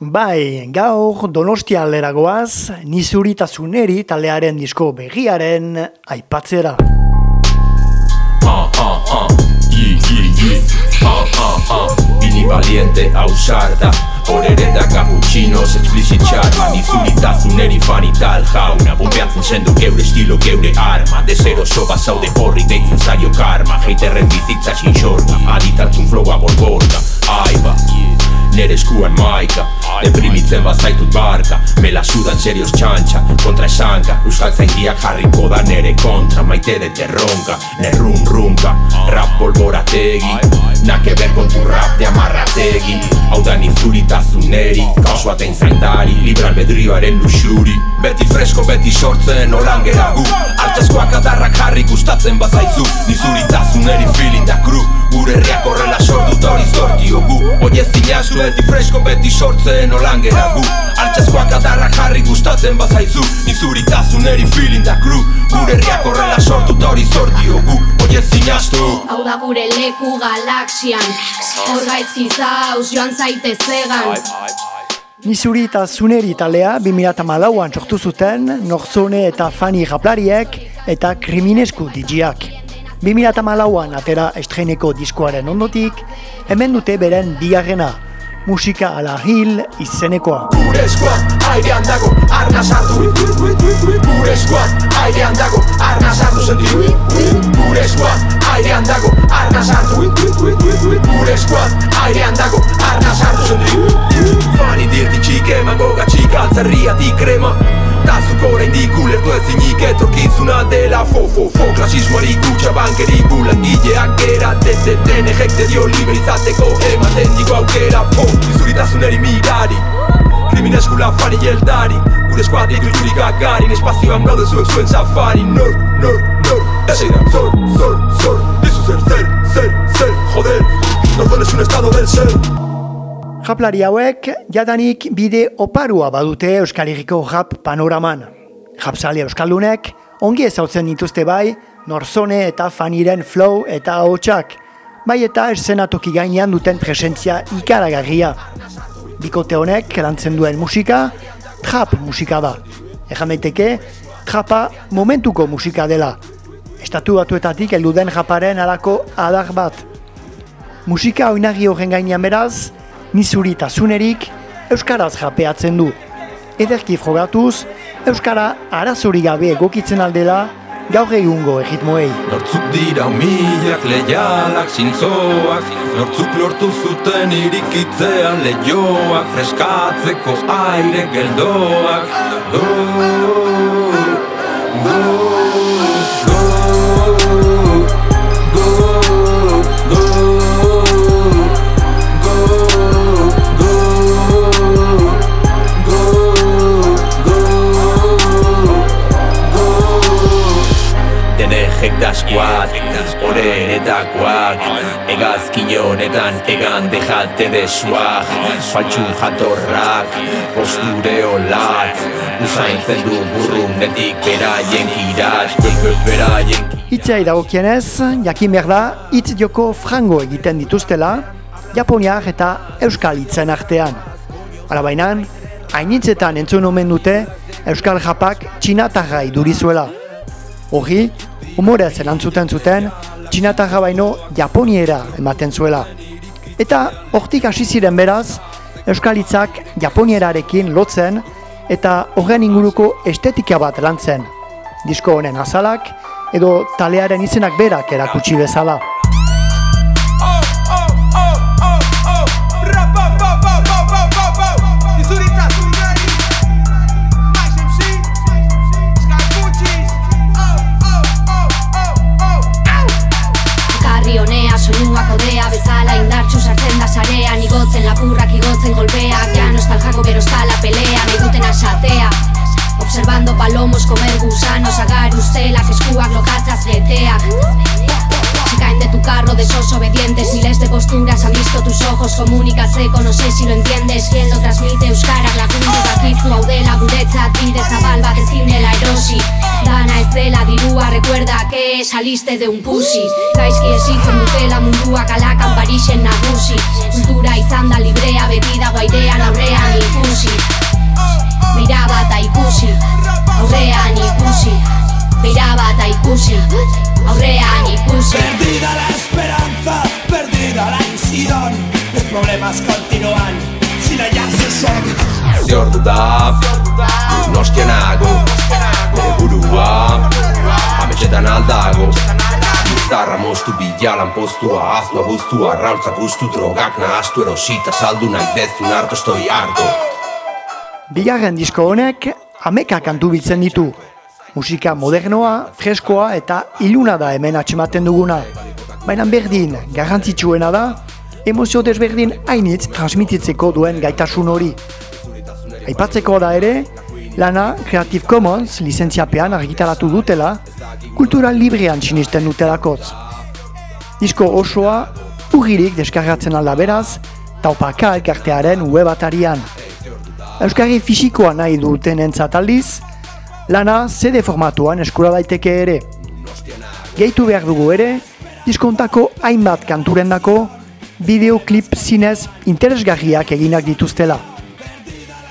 Bai, gaur donostia alderagoaz, nizuritasuneri talearen disko begiaren aipatzera. Bini valiente ausarta, horere da cappuccinos explicit charma, nizuritasuneri fanital jauna, bombeatzen sendu geure estilo, geure arma, desero soba zaude horri deitzen zaio karma, heiterren bizitza xinxorta, aditatzen flowa borborta, aiba, nere eskuan maika. Deprimitzen bazaitut barka. Mela sudan serios txantxa. Kontra esanka. Euskal zaindiak jarriko da nere kontra. Maite de terronka. Nerrun runka. Rap polborategi Nake ber kontu rap de amarrategi Hau da nizuritazuneri Kausua tein zaindari. Libre albedrioaren luxuri. Beti fresko beti sortzen Olan gera gu. Artezkoak adarrak jarri gustatzen bazaitzu. Nizuritazuneri feeling da kru Gure herriak horrela sortu hori Oie zinaztu beti fresko beti sortzen olan gera gu. Altxazkoak adarrak jarri gustatzen bazaizu. Nizuritasuneri feeling da kru Gure herriak horrela sortu eta hori zortio gu Oie zinaztu Hau da gure leku galaxian. Hor gaizki zauz joan zaite zegan. Nizuritasuneri talea 2008an sortu zuten Norzone eta Fani Raplariek eta Kriminesku digiak. 2008an atera estreneko diskoaren ondotik, hemen dute beren bigarrena, musika ala hil izenekoa. Gure eskuan airean dago arna sartu. Gure eskuan airean dago arna sartu senti Gure eskuan airean dago arna sartu. Gure eskuan airean dago arna sartu senti Fani dirti txik emango gatxik altzerriatik krema Tazuko oraindik ulertu ezinik etorkizuna dela Fo, fo, fo, klasismoari kutsa bankeri gulangileak gera Tete, tene, jekte dio libre izateko ematen digo aukera Po, izuritasuneri migari Krimineskula fari jeldari Gure eskuat ditu jurik agarin Espazioan gaude zuek zuen safari Nor, nor, nor. Eseira, zor, zor, zor Dizu zer, zer, zer, zer Joder, Nordon es un estado del ser Japlari hauek jadanik bide oparua badute Euskal Herriko rap panoraman. Japsale Euskaldunek ongi ezautzen dituzte bai Norzone eta Faniren flow eta ahotsak, bai eta eszenatoki gainean duten presentzia ikaragarria. Bikote honek lantzen duen musika, trap musika da. Ejan daiteke, trapa momentuko musika dela. Estatu batuetatik heldu den japaren alako adar bat. Musika oinarri horren gainean beraz, nizuritasunerik Euskaraz japeatzen du. Ederki frogatuz, Euskara arazori gabe egokitzen aldela gaur egungo egitmoei. Nortzuk dira milak leialak zintzoak Nortzuk lortu zuten irikitzea leioak Freskatzeko aire geldoak Go, go, go, Egazkin honetan egan dejate desuak Faltxun jatorrak, posture olak Usaintzen du burrunetik beraien kirat Beraien Hitzai dagokienez, jakin behar da, hitz joko frango egiten dituztela, Japoniak eta Euskal hitzen artean. Hala bainan, hainitzetan entzun omen dute Euskal japak txinatarra idurizuela. Horri, humorez erantzuten zuten, txinatarra baino Japoniera ematen zuela. Eta hortik hasi ziren beraz, Euskal hitzak Japonierarekin lotzen eta horren inguruko estetika bat lantzen. Disko honen azalak, edo talearen izenak berak erakutsi bezala. Se caen de tu carro desobedientes Miles de posturas han visto tus ojos Comunicatzeko, no sé si lo entiendes Quien lo transmite euskarak lagundu dakizu Hau dela guretzat bide zabal bat ezin dela erosi. Dana ez dela dirua, recuerda que saliste de un pussy. Gaizki esitzen dutela mundua kalakan Parixen nagusi. Kultura izan da librea, beti dago airean aurrean ikusi. Beira bat ikusi, ikusi, aurrean ikusi. Perdida la esperanza, perdida la ilusión. Los problemas continúan, sin hallarse son. Ze ordu da, nostianago Nere burua, ametxetan aldago. Bizarra moztu bilalan postua Aztua guztua, raultzak guztu drogak Nahaztu erosita saldu nahi dezun harto estoi harto. Bigarren disko honek ameka kantu biltzen ditu. Musika modernoa, freskoa eta iluna da hemen atxematen duguna. Baina berdin, garrantzitsuena da, emozio desberdin hainitz transmititzeko duen gaitasun hori. Aipatzeko da ere, lana Creative Commons lizentziapean argitaratu dutela, kultura librean sinisten dutelakoz. Disko osoa, urririk deskargatzen alda beraz, taupaka elkartearen web atarian. Euskarri fisikoa nahi duten entzat aldiz, lana CD formatuan eskura daiteke ere. Gehitu behar dugu ere, diskontako hainbat kanturendako bideoklip zinez interesgarriak eginak dituztela.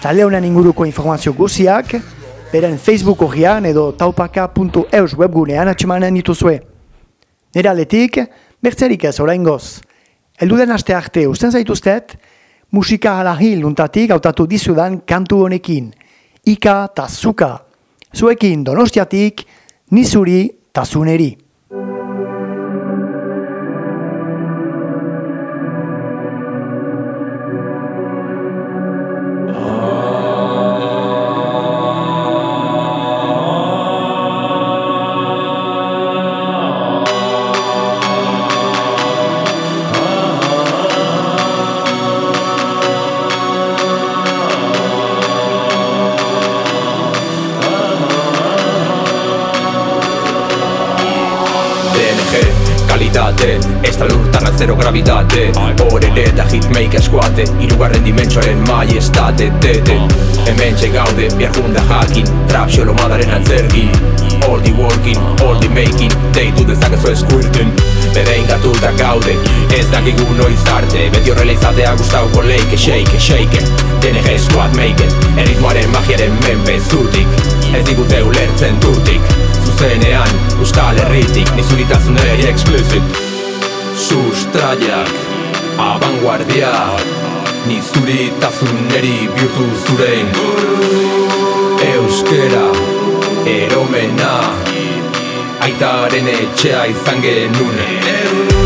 Talde honen inguruko informazio guziak, beren Facebook horrian edo taupaka.eus webgunean atxemanen dituzue. Nera aletik, bertzerik ez oraingoz. Elduden aste arte usten zaituztet, musika alahil untatik hautatu dizudan kantu honekin. Ika ta zuka. Zuekin donostiatik, nizuri ta kalitate Ez da lurtan zero gravitate. Horere eta hitmake eskuate Irugarren dimentsoaren maiestate Tete, hemen gaude Biar junda jakin, trap xolo madaren antzergi All the working, all the making. Deitu dezakezu eskurten. Berein gatuta gaude Ez dakigu noiz arte. Beti horrela izatea gustauko leike Shake, shake. DNG squad make Erritmoaren magiaren menpe zutik. Ez digute ulertzen dutik zuzenean Euskal Herritik nizuritasuneri explicit. Sustraiak, abanguardia Nizuritasuneri bihurtu zurein. Euskera, eromena Aitaren etxea izan genuen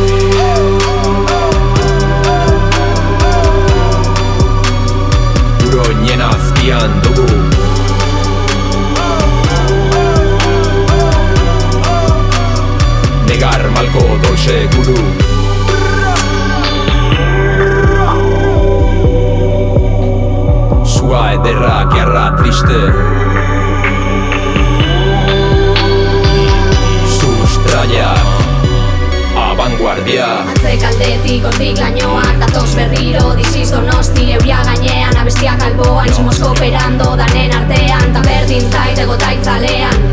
malko dolce guru Sua ederra, gerra triste. Sustraiak Abanguardia. Atzek aldetik hortik lainoak Datoz berriro diziz donosti Euria gainean abestiak alboan Somos kooperando danen artean Ta berdin zait egotaitzalean Edo